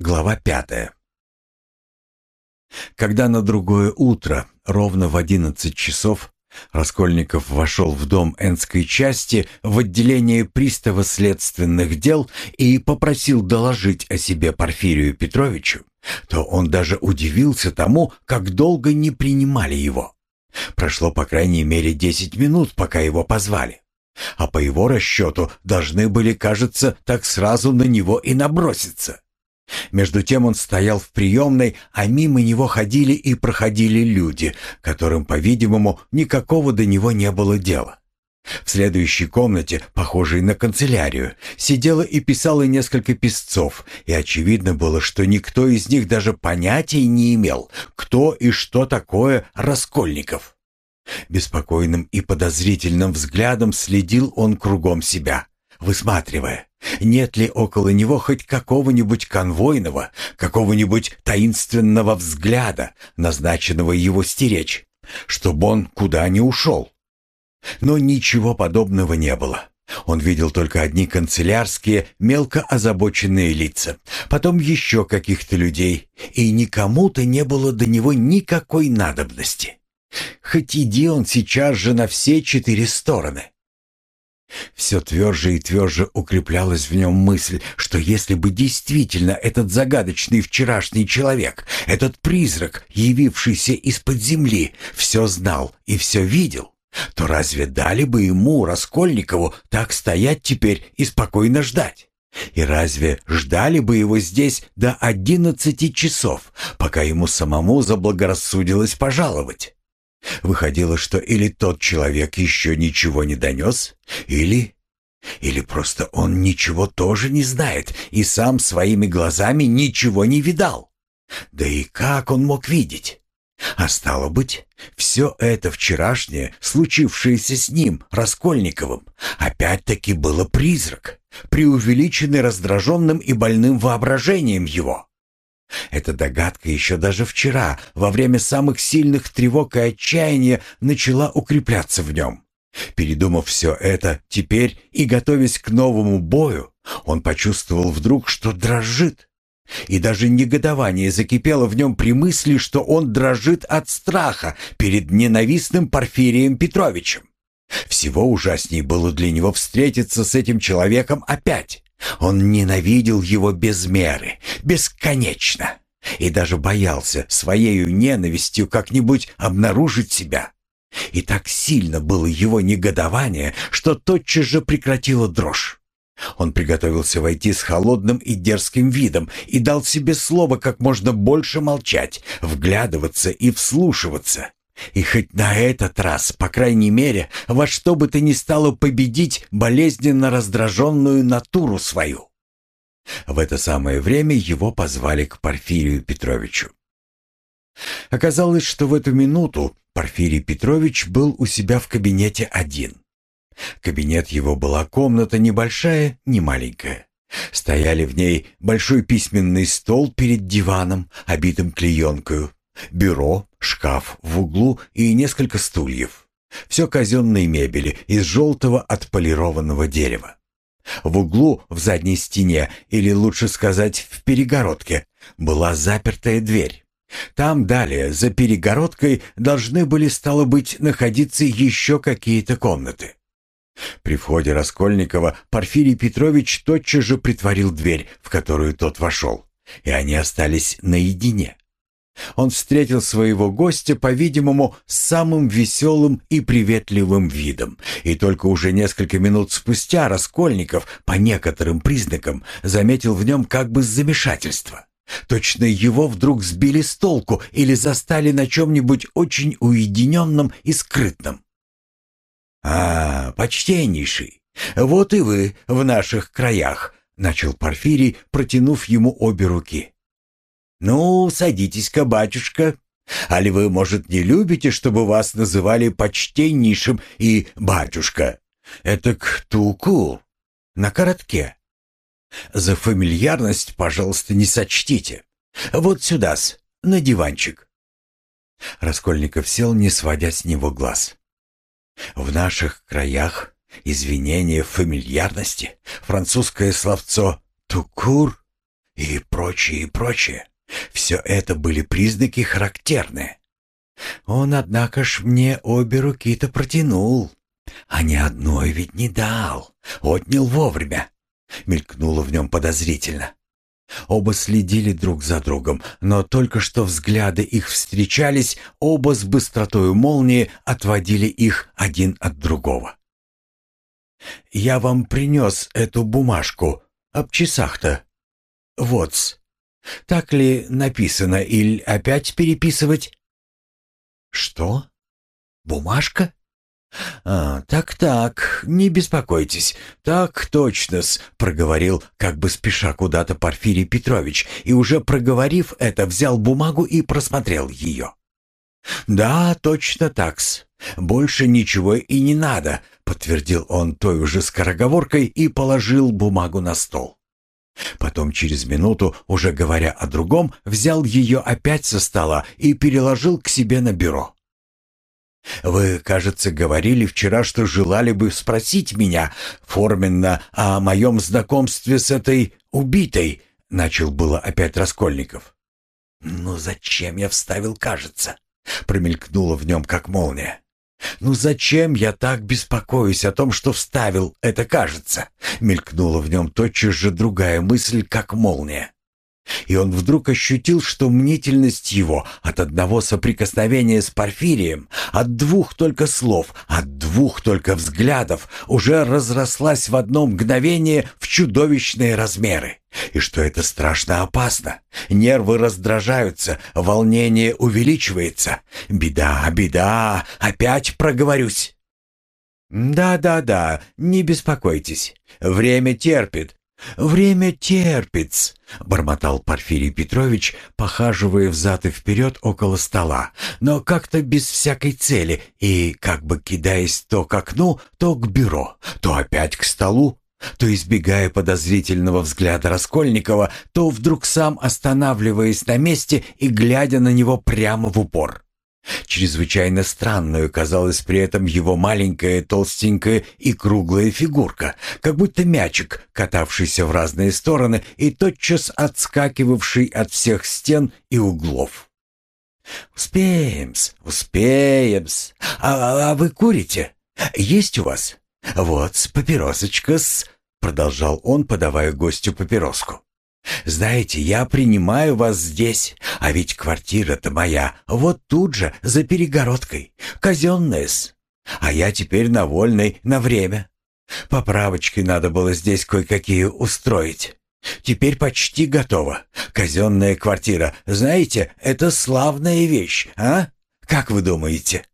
Глава пятая. Когда на другое утро, ровно в одиннадцать часов, Раскольников вошел в дом Энской части в отделение пристава следственных дел и попросил доложить о себе Порфирию Петровичу, то он даже удивился тому, как долго не принимали его. Прошло по крайней мере десять минут, пока его позвали. А по его расчету должны были, кажется, так сразу на него и наброситься. Между тем он стоял в приемной, а мимо него ходили и проходили люди, которым, по-видимому, никакого до него не было дела. В следующей комнате, похожей на канцелярию, сидело и писало несколько писцов, и очевидно было, что никто из них даже понятия не имел, кто и что такое Раскольников. Беспокойным и подозрительным взглядом следил он кругом себя, высматривая, нет ли около него хоть какого-нибудь конвойного, какого-нибудь таинственного взгляда, назначенного его стеречь, чтобы он куда ни ушел. Но ничего подобного не было. Он видел только одни канцелярские, мелко озабоченные лица, потом еще каких-то людей, и никому-то не было до него никакой надобности. Хоть иди он сейчас же на все четыре стороны. Все тверже и тверже укреплялась в нем мысль, что если бы действительно этот загадочный вчерашний человек, этот призрак, явившийся из-под земли, все знал и все видел, то разве дали бы ему, Раскольникову, так стоять теперь и спокойно ждать? И разве ждали бы его здесь до одиннадцати часов, пока ему самому заблагорассудилось пожаловать? Выходило, что или тот человек еще ничего не донес, или... Или просто он ничего тоже не знает и сам своими глазами ничего не видал. Да и как он мог видеть? А стало быть, все это вчерашнее, случившееся с ним, Раскольниковым, опять-таки было призрак, преувеличенный раздраженным и больным воображением его. Эта догадка еще даже вчера, во время самых сильных тревог и отчаяния, начала укрепляться в нем. Передумав все это теперь и готовясь к новому бою, он почувствовал вдруг, что дрожит. И даже негодование закипело в нем при мысли, что он дрожит от страха перед ненавистным Порфирием Петровичем. Всего ужасней было для него встретиться с этим человеком опять. Он ненавидел его без меры, бесконечно, и даже боялся своею ненавистью как-нибудь обнаружить себя. И так сильно было его негодование, что тотчас же прекратило дрожь. Он приготовился войти с холодным и дерзким видом и дал себе слово как можно больше молчать, вглядываться и вслушиваться. И хоть на этот раз, по крайней мере, во что бы то ни стало победить болезненно раздраженную натуру свою. В это самое время его позвали к Порфирию Петровичу. Оказалось, что в эту минуту Порфирий Петрович был у себя в кабинете один. Кабинет его была комната небольшая, не маленькая. Стояли в ней большой письменный стол перед диваном, обитым клеенкою, Бюро, шкаф в углу и несколько стульев. Все казенной мебели из желтого отполированного дерева. В углу, в задней стене, или лучше сказать, в перегородке, была запертая дверь. Там далее, за перегородкой, должны были, стало быть, находиться еще какие-то комнаты. При входе Раскольникова Порфирий Петрович тотчас же притворил дверь, в которую тот вошел, и они остались наедине. Он встретил своего гостя, по-видимому, с самым веселым и приветливым видом, и только уже несколько минут спустя Раскольников, по некоторым признакам, заметил в нем как бы замешательство. Точно его вдруг сбили с толку или застали на чем-нибудь очень уединенном и скрытном. «А, почтеннейший, вот и вы в наших краях», — начал Порфирий, протянув ему обе руки. «Ну, садитесь-ка, батюшка. Али вы, может, не любите, чтобы вас называли почтеннейшим и батюшка? Это к на коротке. За фамильярность, пожалуйста, не сочтите. Вот сюда-с, на диванчик». Раскольников сел, не сводя с него глаз. «В наших краях извинение фамильярности, французское словцо «тукур» и прочее, и прочее. Все это были признаки характерные. Он, однако ж, мне обе руки-то протянул, а ни одной ведь не дал, отнял вовремя. Мелькнуло в нем подозрительно. Оба следили друг за другом, но только что взгляды их встречались, оба с быстротой молнии отводили их один от другого. «Я вам принес эту бумажку об часах-то. Вот-с. Так ли написано, или опять переписывать?» «Что? Бумажка?» «А, так-так, не беспокойтесь. Так точно-с», — проговорил, как бы спеша куда-то Порфирий Петрович, и уже проговорив это, взял бумагу и просмотрел ее. «Да, точно такс. Больше ничего и не надо», — подтвердил он той уже скороговоркой и положил бумагу на стол. Потом через минуту, уже говоря о другом, взял ее опять со стола и переложил к себе на бюро. «Вы, кажется, говорили вчера, что желали бы спросить меня форменно о моем знакомстве с этой убитой», — начал было опять Раскольников. «Ну зачем я вставил «кажется»?» — промелькнуло в нем, как молния. «Ну зачем я так беспокоюсь о том, что вставил это «кажется»?» — мелькнула в нем тотчас же другая мысль, как молния. И он вдруг ощутил, что мнительность его от одного соприкосновения с Порфирием, от двух только слов, от двух только взглядов уже разрослась в одно мгновение в чудовищные размеры. И что это страшно опасно. Нервы раздражаются, волнение увеличивается. Беда, беда, опять проговорюсь. «Да-да-да, не беспокойтесь. Время терпит, «Время терпит», — бормотал Порфирий Петрович, похаживая взад и вперед около стола, но как-то без всякой цели и как бы кидаясь то к окну, то к бюро, то опять к столу, то избегая подозрительного взгляда Раскольникова, то вдруг сам останавливаясь на месте и глядя на него прямо в упор. Чрезвычайно странную казалась при этом его маленькая, толстенькая и круглая фигурка, как будто мячик, катавшийся в разные стороны и тотчас отскакивавший от всех стен и углов. «Успеем-с, успеем-с. А, а вы курите? Есть у вас? Вот, папиросочка-с», — продолжал он, подавая гостю папироску. «Знаете, я принимаю вас здесь, а ведь квартира-то моя вот тут же, за перегородкой, казенная-с. А я теперь на вольной на время. Поправочки надо было здесь кое-какие устроить. Теперь почти готово. Казенная квартира, знаете, это славная вещь, а? Как вы думаете?»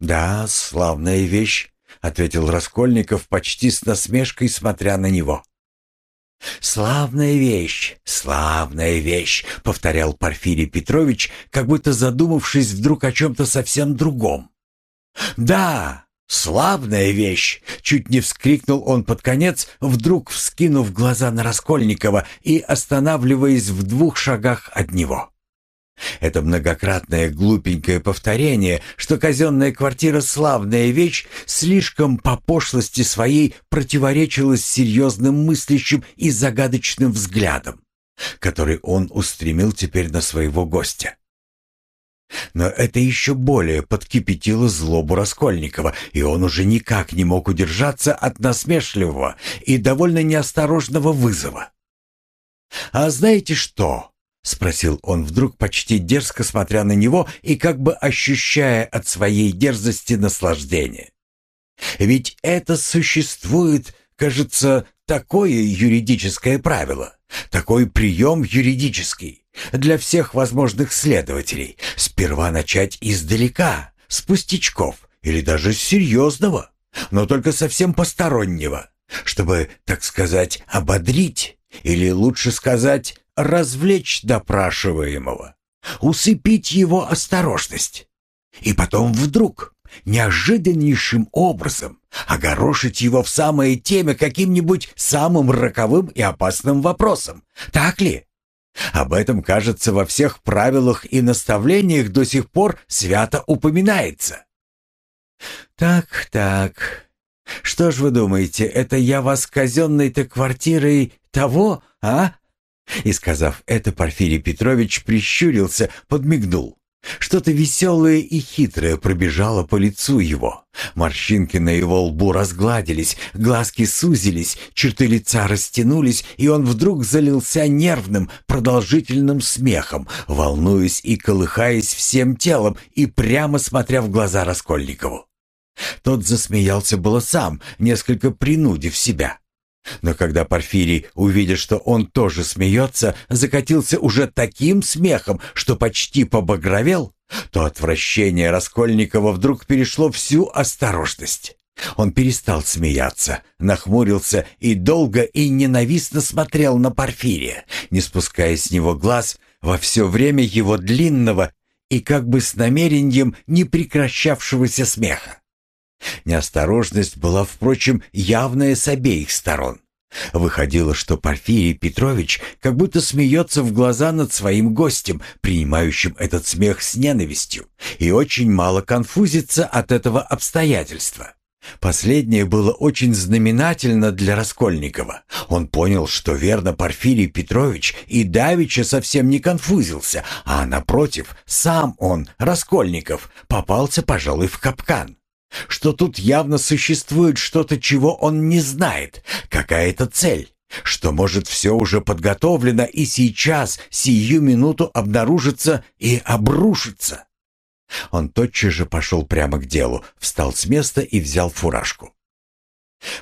«Да, славная вещь», — ответил Раскольников почти с насмешкой, смотря на него. «Славная вещь, славная вещь», — повторял Порфирий Петрович, как будто задумавшись вдруг о чем-то совсем другом. «Да, славная вещь!» — чуть не вскрикнул он под конец, вдруг вскинув глаза на Раскольникова и останавливаясь в двух шагах от него. Это многократное глупенькое повторение, что казенная квартира — славная вещь, слишком по пошлости своей противоречилось серьезным мыслящим и загадочным взглядом, который он устремил теперь на своего гостя. Но это еще более подкипятило злобу Раскольникова, и он уже никак не мог удержаться от насмешливого и довольно неосторожного вызова. «А знаете что?» — спросил он вдруг, почти дерзко смотря на него и как бы ощущая от своей дерзости наслаждение. «Ведь это существует, кажется, такое юридическое правило, такой прием юридический для всех возможных следователей. Сперва начать издалека, с пустячков или даже с серьезного, но только совсем постороннего, чтобы, так сказать, ободрить, или лучше сказать, развлечь допрашиваемого, усыпить его осторожность. И потом вдруг, неожиданнейшим образом, огорошить его в самое теме каким-нибудь самым роковым и опасным вопросом. Так ли? Об этом, кажется, во всех правилах и наставлениях до сих пор свято упоминается. Так, так. Что ж вы думаете, это я вас казенной-то квартирой того, а? И, сказав это, Порфирий Петрович прищурился, подмигнул. Что-то веселое и хитрое пробежало по лицу его. Морщинки на его лбу разгладились, глазки сузились, черты лица растянулись, и он вдруг залился нервным, продолжительным смехом, волнуясь и колыхаясь всем телом и прямо смотря в глаза Раскольникову. Тот засмеялся было сам, несколько принудив себя. Но когда Порфирий, увидя, что он тоже смеется, закатился уже таким смехом, что почти побагровел, то отвращение Раскольникова вдруг перешло всю осторожность. Он перестал смеяться, нахмурился и долго и ненавистно смотрел на Порфирия, не спуская с него глаз во все время его длинного и как бы с намерением не прекращавшегося смеха. Неосторожность была, впрочем, явная с обеих сторон. Выходило, что Порфирий Петрович как будто смеется в глаза над своим гостем, принимающим этот смех с ненавистью, и очень мало конфузится от этого обстоятельства. Последнее было очень знаменательно для Раскольникова. Он понял, что верно Порфирий Петрович и Давича совсем не конфузился, а напротив, сам он, Раскольников, попался, пожалуй, в капкан что тут явно существует что-то, чего он не знает, какая-то цель, что может все уже подготовлено и сейчас, сию минуту обнаружится и обрушится. Он тотчас же пошел прямо к делу, встал с места и взял фуражку.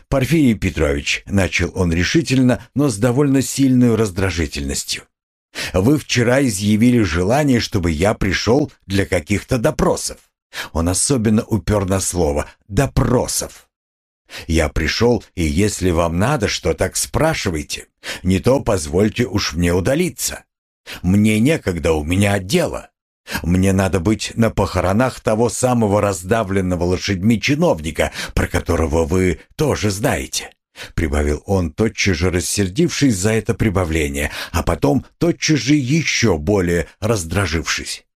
«Порфирий Петрович», — начал он решительно, но с довольно сильной раздражительностью, «вы вчера изъявили желание, чтобы я пришел для каких-то допросов. Он особенно упер на слово «допросов». «Я пришел, и если вам надо, что так спрашивайте. Не то позвольте уж мне удалиться. Мне некогда, у меня дело. Мне надо быть на похоронах того самого раздавленного лошадьми чиновника, про которого вы тоже знаете». Прибавил он, тотчас же рассердившись за это прибавление, а потом тотчас же еще более раздражившись.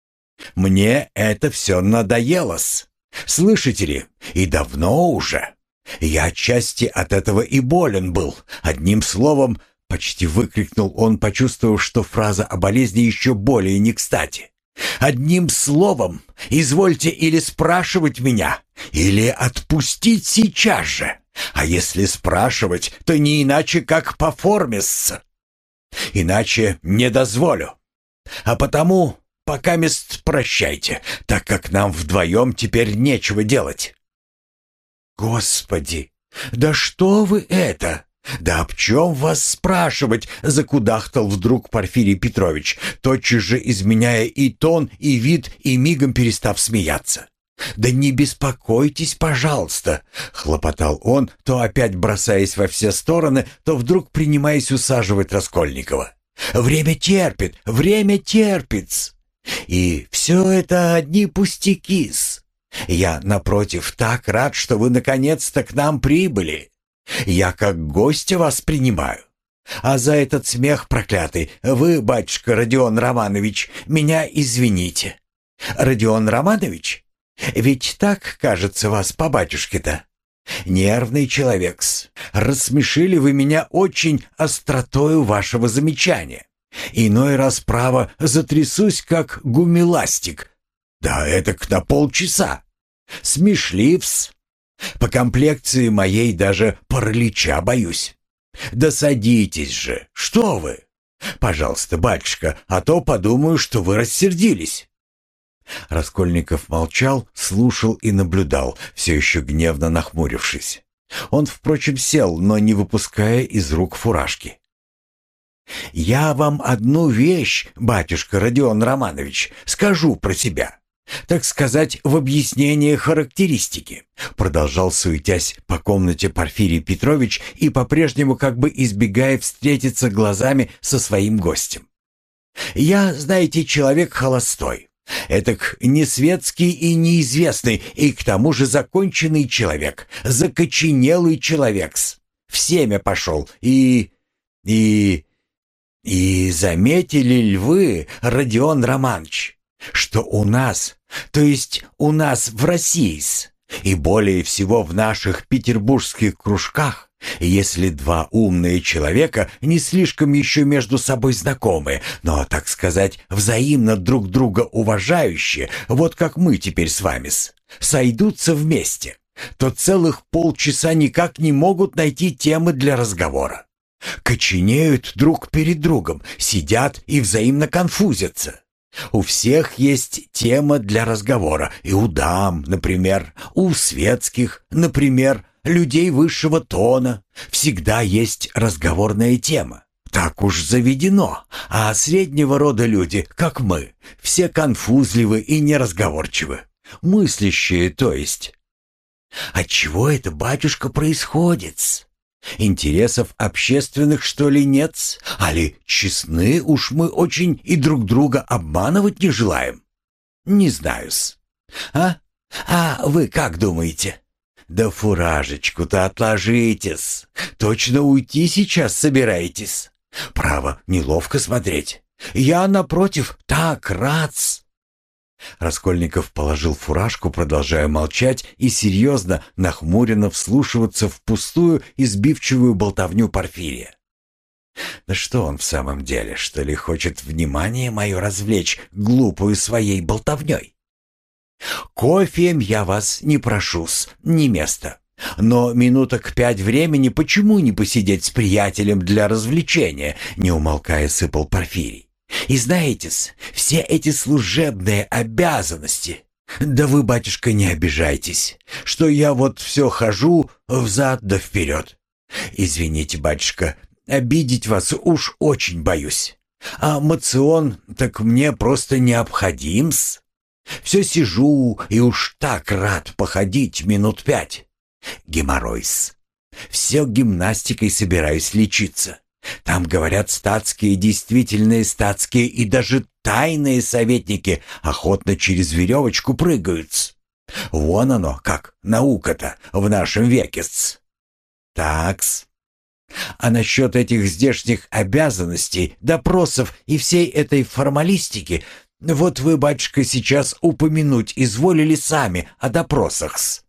Мне это все надоело-с. Слышите ли? И давно уже. Я отчасти от этого и болен был. Одним словом, почти выкрикнул он, почувствовав, что фраза о болезни еще более не кстати. Одним словом, извольте или спрашивать меня, или отпустить сейчас же. А если спрашивать, то не иначе, как по форме-с. Иначе не дозволю. А потому Пока мест прощайте, так как нам вдвоем теперь нечего делать». «Господи, да что вы это? Да об чем вас спрашивать?» — закудахтал вдруг Порфирий Петрович, тотчас же изменяя и тон, и вид, и мигом перестав смеяться. «Да не беспокойтесь, пожалуйста», — хлопотал он, то опять бросаясь во все стороны, то вдруг принимаясь усаживать Раскольникова. «Время терпит, время терпит!» И все это одни пустяки-с. Я, напротив, так рад, что вы наконец-то к нам прибыли. Я как гостя вас принимаю. А за этот смех проклятый вы, батюшка Родион Романович, меня извините. Родион Романович? Ведь так, кажется, вас по батюшке-то. Нервный человек-с. Рассмешили вы меня очень остротою вашего замечания. Иной раз, право, затрясусь, как гумиластик. Да это на полчаса. Смешливс. По комплекции моей даже паралича боюсь. Да садитесь же, что вы? Пожалуйста, батюшка, а то подумаю, что вы рассердились. Раскольников молчал, слушал и наблюдал, все еще гневно нахмурившись. Он, впрочем, сел, но не выпуская из рук фуражки. «Я вам одну вещь, батюшка Родион Романович, скажу про себя. Так сказать, в объяснение характеристики», продолжал суетясь по комнате Порфирий Петрович и по-прежнему как бы избегая встретиться глазами со своим гостем. «Я, знаете, человек холостой. Этак не светский и неизвестный, и к тому же законченный человек, закоченелый человек-с. В пошел и... и... И заметили ли вы, Родион Романович, что у нас, то есть у нас в России, И более всего в наших петербургских кружках, если два умные человека не слишком еще между собой знакомы, но, так сказать, взаимно друг друга уважающие, вот как мы теперь с вами, сойдутся вместе, то целых полчаса никак не могут найти темы для разговора. Коченеют друг перед другом, сидят и взаимно конфузятся. У всех есть тема для разговора, и у дам, например, у светских, например, людей высшего тона. Всегда есть разговорная тема. Так уж заведено. А среднего рода люди, как мы, все конфузливы и неразговорчивы. Мыслящие, то есть. Отчего это, батюшка, происходит? Интересов общественных, что ли, нет? Али честны уж мы очень и друг друга обманывать не желаем? Не знаю-с. А? А вы как думаете? Да фуражечку-то отложитесь. Точно уйти сейчас собираетесь? Право, неловко смотреть. Я, напротив, так рад -с. Раскольников положил фуражку, продолжая молчать и серьезно, нахмуренно вслушиваться в пустую, избивчивую болтовню Порфирия. Да что он в самом деле, что ли, хочет внимание мое развлечь глупую своей болтовней? Кофеем я вас не прошу-с, не место. Но минуток пять времени почему не посидеть с приятелем для развлечения, не умолкая сыпал Порфирий. И знаете-с, все эти служебные обязанности... Да вы, батюшка, не обижайтесь, что я вот все хожу взад да вперед. Извините, батюшка, обидеть вас уж очень боюсь. А мацион так мне просто необходим-с. Все сижу и уж так рад походить минут пять. Геморройс. Все гимнастикой собираюсь лечиться. Там, говорят, статские, действительные статские и даже тайные советники охотно через веревочку прыгают. Вон оно, как наука-то в нашем веке. -с. Такс. А насчет этих здешних обязанностей, допросов и всей этой формалистики, вот вы, батюшка, сейчас упомянуть изволили сами о допросах-с.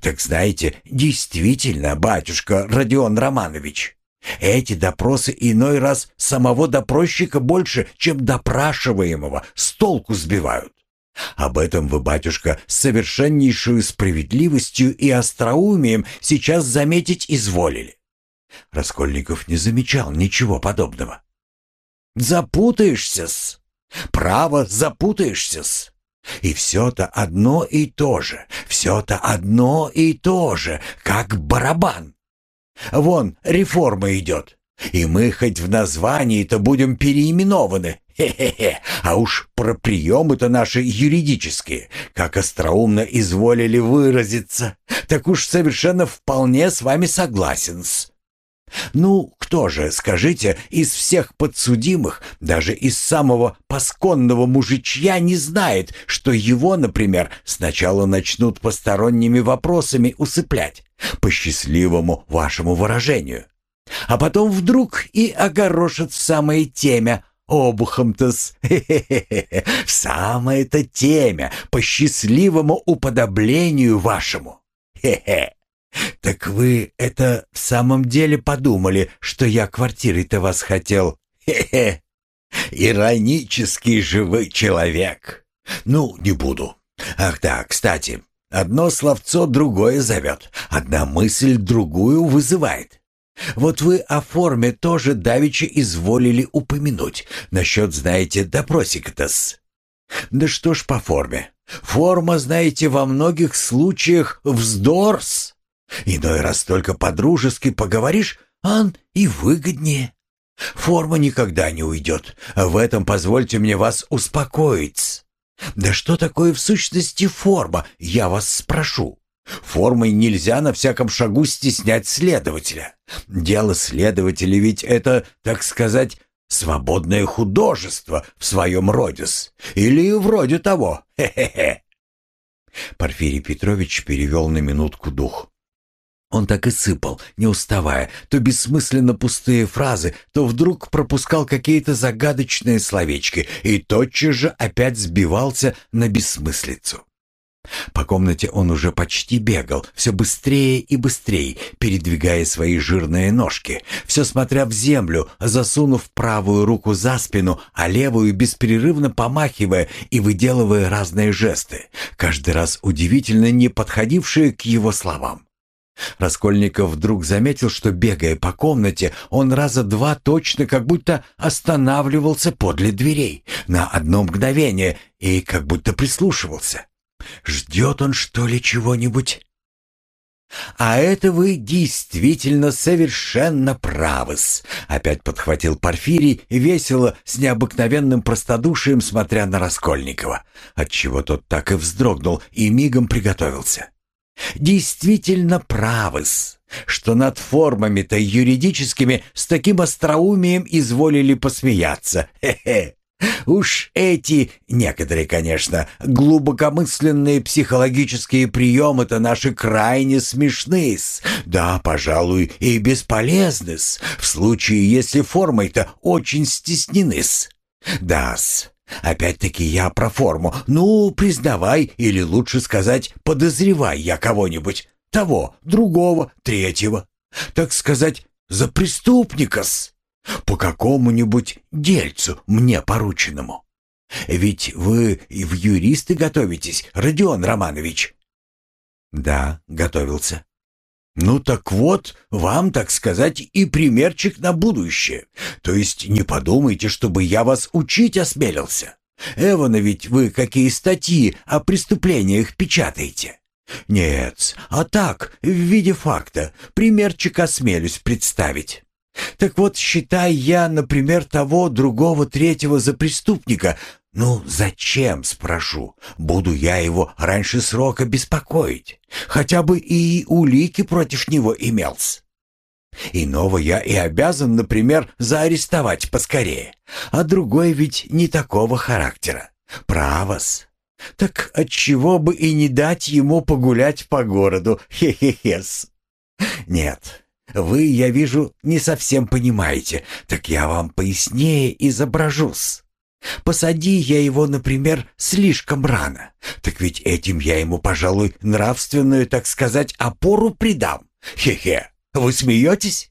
Так знаете, действительно, батюшка Родион Романович, эти допросы иной раз самого допросчика больше, чем допрашиваемого, с толку сбивают. Об этом вы, батюшка, с совершеннейшую справедливостью и остроумием сейчас заметить изволили. Раскольников не замечал ничего подобного. Запутаешься-с. Право, запутаешься-с. И все-то одно и то же, все-то одно и то же, как барабан. Вон, реформа идет. И мы хоть в названии-то будем переименованы. Хе-хе-хе. А уж про приемы-то наши юридические, как остроумно изволили выразиться, так уж совершенно вполне с вами согласен-с. Ну, кто же, скажите, из всех подсудимых, даже из самого пасконного мужичья не знает, что его, например, сначала начнут посторонними вопросами усыплять, по счастливому вашему выражению, а потом вдруг и огорошат в самое темя, обухом-то-с, в самое-то темя, по счастливому уподоблению вашему. Хе-хе. «Так вы это в самом деле подумали, что я квартирой-то вас хотел? Хе-хе! Иронический живой человек! Ну, не буду. Ах да, кстати, одно словцо другое зовет, одна мысль другую вызывает. Вот вы о форме тоже давеча изволили упомянуть, насчет, знаете, допросика-то-с. Да что ж по форме? Форма, знаете, во многих случаях вздорс. Иной раз только по-дружески поговоришь, ан и выгоднее. Форма никогда не уйдет. В этом позвольте мне вас успокоить. Да что такое в сущности форма, я вас спрошу. Формой нельзя на всяком шагу стеснять следователя. Дело следователя ведь это, так сказать, свободное художество в своем родис. Или вроде того. Хе-хе-хе. Порфирий Петрович перевел на минутку дух. Он так и сыпал, не уставая, то бессмысленно пустые фразы, то вдруг пропускал какие-то загадочные словечки и тотчас же опять сбивался на бессмыслицу. По комнате он уже почти бегал, все быстрее и быстрее, передвигая свои жирные ножки, все смотря в землю, засунув правую руку за спину, а левую беспрерывно помахивая и выделывая разные жесты, каждый раз удивительно не подходившие к его словам. Раскольников вдруг заметил, что, бегая по комнате, он раза два точно как будто останавливался подле дверей на одно мгновение и как будто прислушивался. Ждет он, что ли, чего-нибудь? «А это вы действительно совершенно правы-с», — опять подхватил Порфирий, весело, с необыкновенным простодушием, смотря на Раскольникова, отчего тот так и вздрогнул и мигом приготовился. «Действительно правы-с, что над формами-то юридическими с таким остроумием изволили посмеяться. Хе-хе! Уж эти, некоторые, конечно, глубокомысленные психологические приемы-то наши крайне смешны -с. Да, пожалуй, и бесполезны -с, в случае, если формой-то очень стеснены-с. Да-с, опять-таки я про форму. Ну, признавай, или лучше сказать, подозревай я кого-нибудь. Того, другого, третьего. Так сказать, за преступника-с по какому-нибудь дельцу мне порученному. Ведь вы и в юристы готовитесь, Родион Романович. Да, готовился. Ну так вот, вам, так сказать, и примерчик на будущее. То есть не подумайте, чтобы я вас учить осмелился. Эвана ведь вы какие статьи о преступлениях печатаете? Нет, а так, в виде факта, примерчик осмелюсь представить. Так вот, считай я, например, того, другого, третьего за преступника. Ну, зачем, спрошу, буду я его раньше срока беспокоить? Хотя бы и улики против него имелся. Иного я и обязан, например, заарестовать поскорее. А другой ведь не такого характера. Правос. Так отчего бы и не дать ему погулять по городу? Хе-хе-хес. Нет, вы, я вижу, не совсем понимаете, так я вам пояснее изображусь. Посади я его, например, слишком рано, так ведь этим я ему, пожалуй, нравственную, так сказать, опору придам. Хе-хе, вы смеетесь?»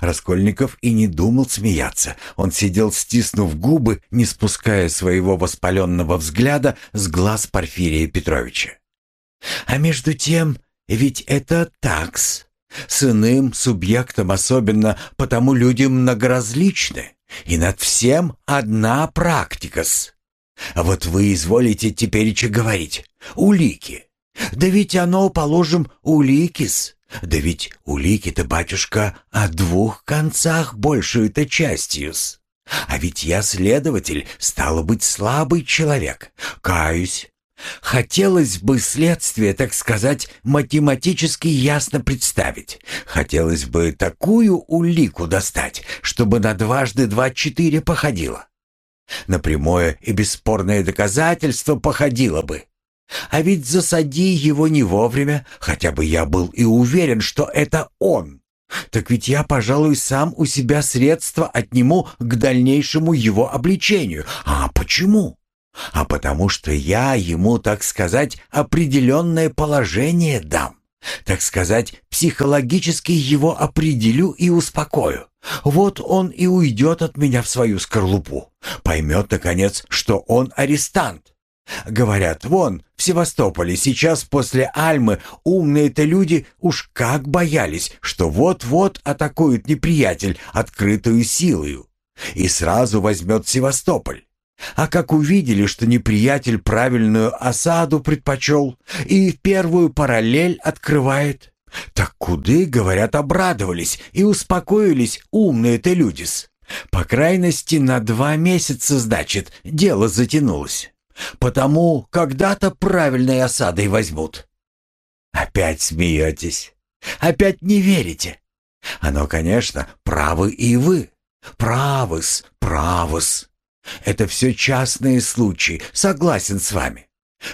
Раскольников и не думал смеяться. Он сидел, стиснув губы, не спуская своего воспаленного взгляда с глаз Порфирия Петровича. «А между тем, ведь это такс. С иным субъектом особенно, потому люди многоразличны, и над всем одна практика-с. А вот вы изволите тепереча говорить «улики». Да ведь оно, положим, улики-с. Да ведь улики-то, батюшка, о двух концах большую-то частью-с. А ведь я следователь, стало быть, слабый человек. Каюсь, Хотелось бы следствие, так сказать, математически ясно представить. Хотелось бы такую улику достать, чтобы на дважды два четыре походило. На прямое и бесспорное доказательство походило бы. А ведь засади его не вовремя, хотя бы я был и уверен, что это он. Так ведь я, пожалуй, сам у себя средства отниму к дальнейшему его обличению. А почему? А потому что я ему, так сказать, определенное положение дам. Так сказать, психологически его определю и успокою. Вот он и уйдет от меня в свою скорлупу. Поймет, наконец, что он арестант. Говорят, вон, в Севастополе сейчас после Альмы умные-то люди уж как боялись, что вот-вот атакует неприятель открытую силою и сразу возьмет Севастополь. А как увидели, что неприятель правильную осаду предпочел и первую параллель открывает, так куды, говорят, обрадовались и успокоились умные-то людис. По крайности, на два месяца, значит, дело затянулось. Потому когда-то правильной осадой возьмут. Опять смеетесь. Опять не верите. Оно, конечно, правы и вы. Правы-с, правы-с. Это все частные случаи, согласен с вами.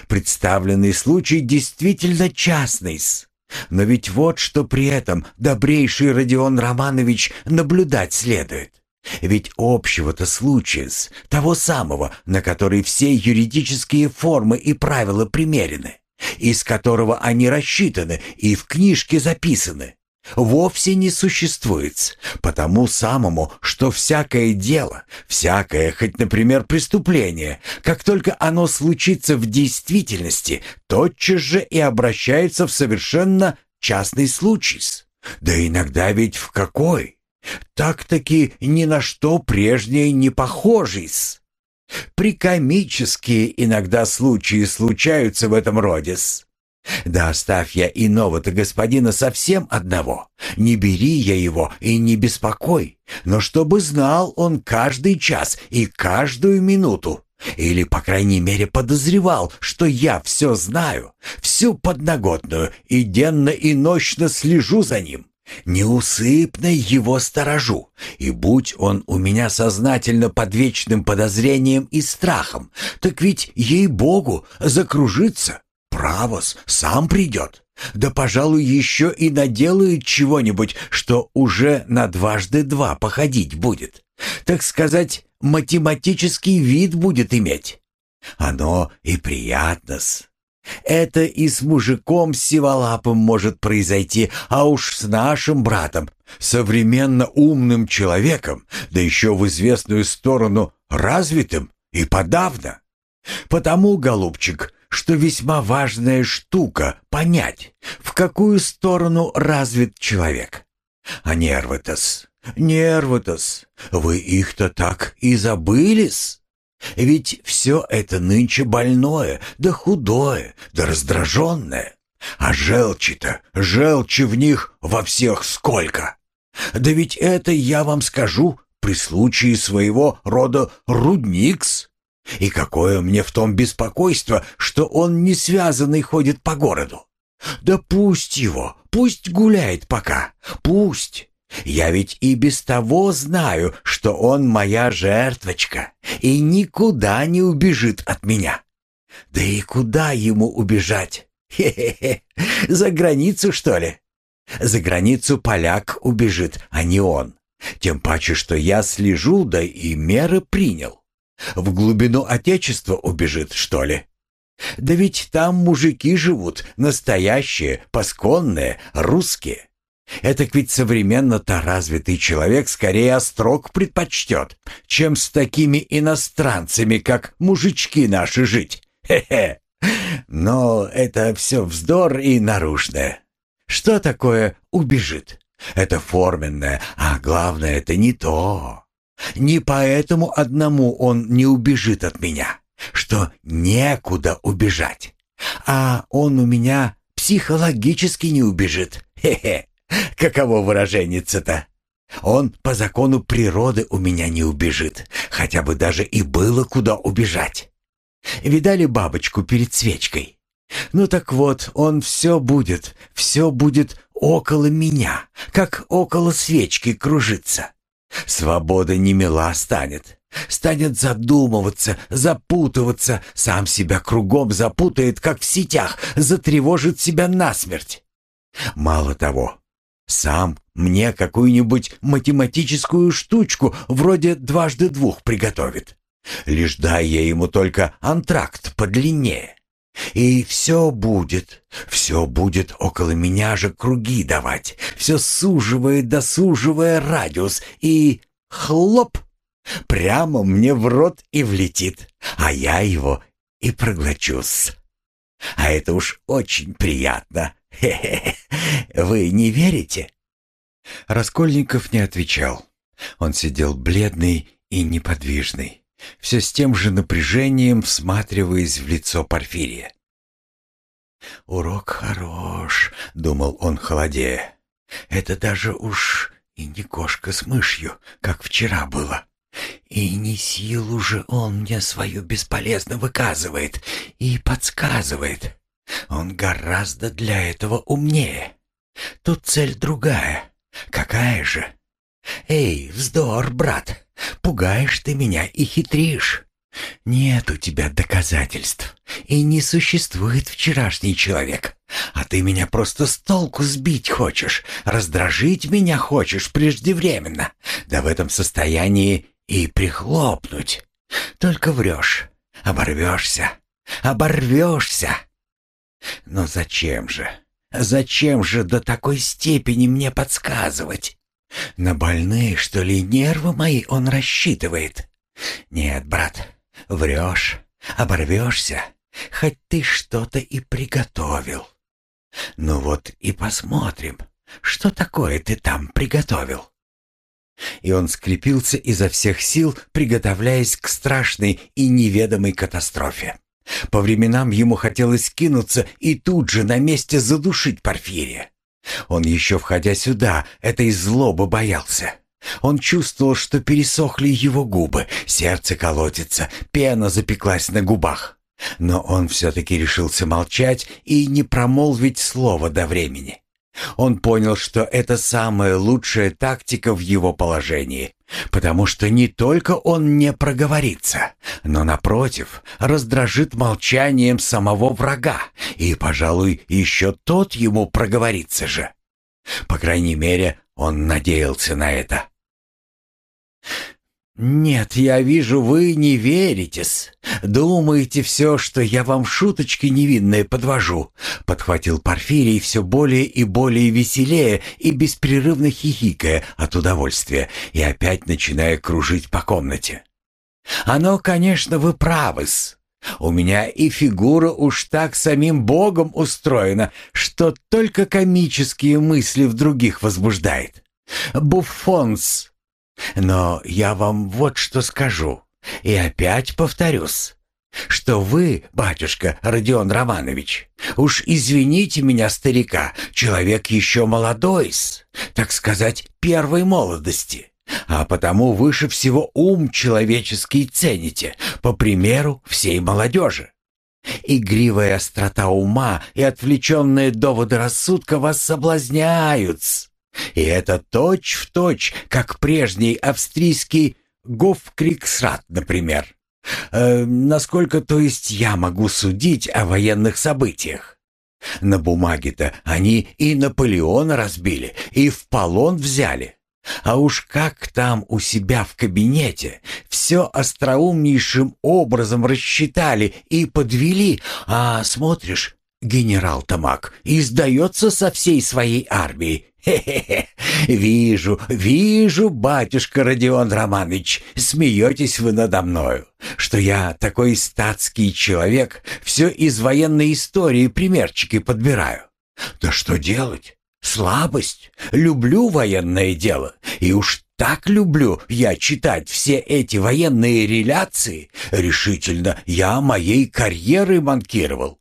Представленный случай действительно частный -с. Но ведь вот что при этом добрейший Родион Романович наблюдать следует. Ведь общего-то случая, того самого, на который все юридические формы и правила примерены, из которого они рассчитаны и в книжке записаны, вовсе не существует, потому самому, что всякое дело, всякое, хоть, например, преступление, как только оно случится в действительности, тотчас же и обращается в совершенно частный случай. Да иногда ведь в какой? Так-таки ни на что прежнее не похожий -с. Прикомические иногда случаи случаются в этом роде -с. Да оставь я иного-то господина совсем одного. Не бери я его и не беспокой, но чтобы знал он каждый час и каждую минуту, или, по крайней мере, подозревал, что я все знаю, всю подноготную, и денно и ночно слежу за ним. Неусыпно его сторожу, и будь он у меня сознательно под вечным подозрением и страхом, так ведь, ей-богу, закружится, правос, сам придет. Да, пожалуй, еще и наделает чего-нибудь, что уже на дважды два походить будет. Так сказать, математический вид будет иметь. Оно и приятно-с. Это и с мужиком сиволапым может произойти, а уж с нашим братом, современно умным человеком, да еще в известную сторону развитым и подавно. Потому, голубчик, что весьма важная штука — понять, в какую сторону развит человек. А нервы-то-с, вы их-то так и забылись. Ведь все это нынче больное, да худое, да раздраженное. А желчи-то, желчи в них во всех сколько. Да ведь это, я вам скажу, при случае своего рода рудникс. И какое мне в том беспокойство, что он не связанный ходит по городу. Да пусть его, пусть гуляет пока, пусть. Я ведь и без того знаю, что он моя жертвочка и никуда не убежит от меня. Да и куда ему убежать? Хе-хе-хе, за границу, что ли? За границу поляк убежит, а не он. Тем паче, что я слежу, да и меры принял. В глубину Отечества убежит, что ли? Да ведь там мужики живут, настоящие, посконные, русские. Это ведь современно-то развитый человек скорее острог предпочтет, чем с такими иностранцами, как мужички наши жить. Хе-хе. Но это все вздор и наружное. Что такое убежит? Это форменное, а главное, это не то. Не поэтому одному он не убежит от меня, что некуда убежать. А он у меня психологически не убежит. Хе-хе. Каково выраженница-то? Он по закону природы у меня не убежит, хотя бы даже и было куда убежать. Видали бабочку перед свечкой? Ну так вот, он все будет, все будет около меня, как около свечки кружиться. Свобода не мила станет. Станет задумываться, запутываться, сам себя кругом запутает, как в сетях, затревожит себя насмерть. Мало того, сам мне какую-нибудь математическую штучку вроде дважды двух приготовит. Лишь дай я ему только антракт подлиннее. И все будет, все будет около меня же круги давать, все суживая, досуживая радиус, и хлоп, прямо мне в рот и влетит, а я его и проглочусь. А это уж очень приятно. Хе-хе, вы не верите?» Раскольников не отвечал. Он сидел бледный и неподвижный, все с тем же напряжением всматриваясь в лицо Порфирия. «Урок хорош», — думал он холодея. «Это даже уж и не кошка с мышью, как вчера было. И не силу же он мне свою бесполезно выказывает и подсказывает. Он гораздо для этого умнее. Тут цель другая. Какая же? Эй, вздор, брат, пугаешь ты меня и хитришь. Нет у тебя доказательств, и не существует вчерашний человек. А ты меня просто с толку сбить хочешь, раздражить меня хочешь преждевременно. Да в этом состоянии и прихлопнуть. Только врешь, оборвешься, оборвешься. Но зачем же? Зачем же до такой степени мне подсказывать? На больные, что ли, нервы мои он рассчитывает? Нет, брат, врешь, оборвешься, хоть ты что-то и приготовил. Ну вот и посмотрим, что такое ты там приготовил. И он скрепился изо всех сил, приготовляясь к страшной и неведомой катастрофе. По временам ему хотелось кинуться и тут же на месте задушить Порфирия. Он еще входя сюда, этой злобы боялся. Он чувствовал, что пересохли его губы, сердце колотится, пена запеклась на губах. Но он все-таки решился молчать и не промолвить слова до времени. Он понял, что это самая лучшая тактика в его положении, потому что не только он не проговорится, но, напротив, раздражит молчанием самого врага, и, пожалуй, еще тот ему проговорится же. По крайней мере, он надеялся на это. «Нет, я вижу, вы не веритесь. Думаете все, что я вам шуточки невинные подвожу», — подхватил Порфирий все более и более веселее и беспрерывно хихикая от удовольствия и опять начиная кружить по комнате. «Оно, конечно, вы правы-с. У меня и фигура уж так самим Богом устроена, что только комические мысли в других возбуждает. Буфонс но я вам вот что скажу, и опять повторюсь, что вы, батюшка Родион Романович, уж извините меня, старика, человек еще молодой, так сказать, первой молодости, а потому выше всего ум человеческий цените, по примеру всей молодежи. Игривая острота ума и отвлеченные доводы рассудка вас соблазняют, и это точь-в-точь, точь, как прежний австрийский Гофкриксрат, например. Э, насколько, то есть, я могу судить о военных событиях? На бумаге-то они и Наполеона разбили, и в полон взяли. А уж как там у себя в кабинете все остроумнейшим образом рассчитали и подвели, а смотришь, генерал Тамак издается со всей своей армией «Хе-хе-хе! Вижу, вижу, батюшка Родион Романович, смеетесь вы надо мною, что я такой статский человек, все из военной истории примерчики подбираю. Да что делать? Слабость. Люблю военное дело, и уж так люблю я читать все эти военные реляции. Решительно, я моей карьерой манкировал.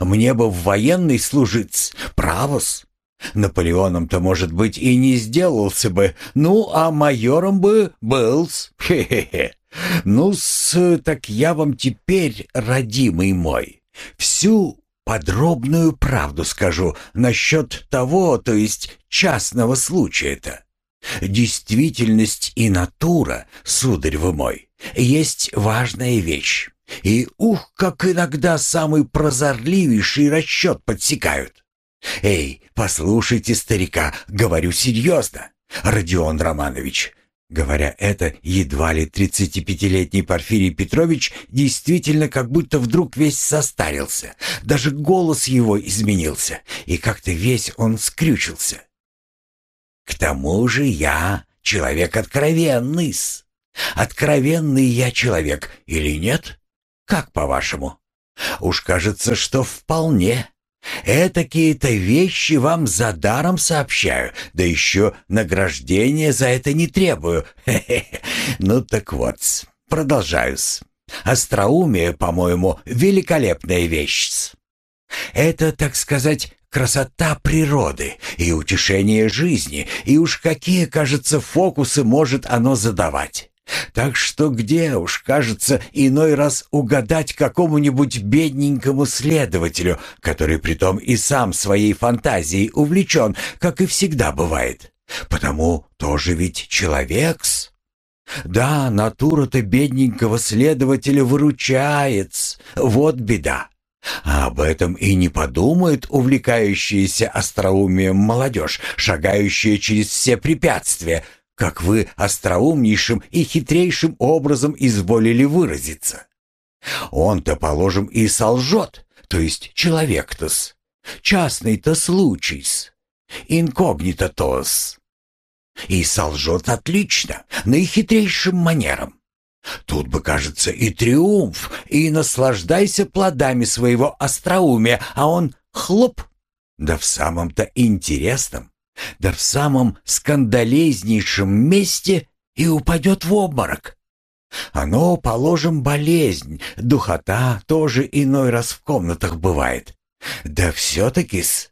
Мне бы в военной служить, правос, Наполеоном-то, может быть, и не сделался бы, ну, а майором бы был с. Хе-хе-хе. Ну-с, так я вам теперь, родимый мой, всю подробную правду скажу насчет того, то есть частного случая-то. Действительность и натура, сударь вы мой, есть важная вещь. И ух, как иногда самый прозорливейший расчет подсекают. «Эй, послушайте старика, говорю серьезно, Родион Романович». Говоря это, едва ли 35-летний Порфирий Петрович действительно как будто вдруг весь состарился. Даже голос его изменился, и как-то весь он скрючился. «К тому же я человек откровенный -с. Откровенный я человек или нет? Как по-вашему? Уж кажется, что вполне. Этакие-то вещи вам за даром сообщаю, да еще награждения за это не требую. Хе-хе. Ну так вот, продолжаю-с. Остроумие, по-моему, великолепная вещь. Это, так сказать, красота природы и утешение жизни, и уж какие, кажется, фокусы может оно задавать. Так что где уж, кажется, иной раз угадать какому-нибудь бедненькому следователю, который притом и сам своей фантазией увлечен, как и всегда бывает. Потому тоже ведь человек-с. Да, натура-то бедненького следователя выручает, вот беда. А об этом и не подумает увлекающаяся остроумием молодежь, шагающая через все препятствия, как вы остроумнейшим и хитрейшим образом изволили выразиться. Он-то, положим, и солжет, то есть человек-тос, частный-то случай-с, инкогнито-тос. И солжет отлично, наихитрейшим манером. Тут бы, кажется, и триумф, и наслаждайся плодами своего остроумия, а он хлоп, да в самом-то интересном, да в самом скандалезнейшем месте и упадет в обморок. Оно, положим, болезнь, духота тоже иной раз в комнатах бывает. Да все-таки-с,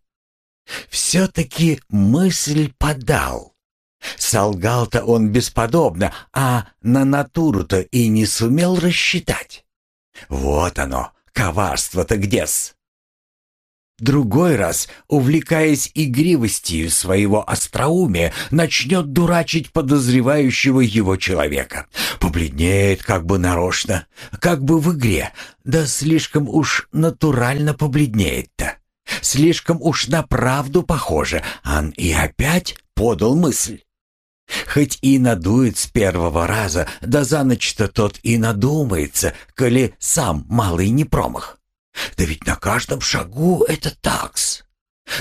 все-таки мысль подал. Солгал-то он бесподобно, а на натуру-то и не сумел рассчитать. Вот оно, коварство-то где-с. Другой раз, увлекаясь игривостью своего остроумия, начнет дурачить подозревающего его человека. Побледнеет как бы нарочно, как бы в игре, да слишком уж натурально побледнеет-то. Слишком уж на правду похоже, ан и опять подал мысль. Хоть и надует с первого раза, да за ночь-то тот и надумается, коли сам малый не промах. Да ведь на каждом шагу это такс.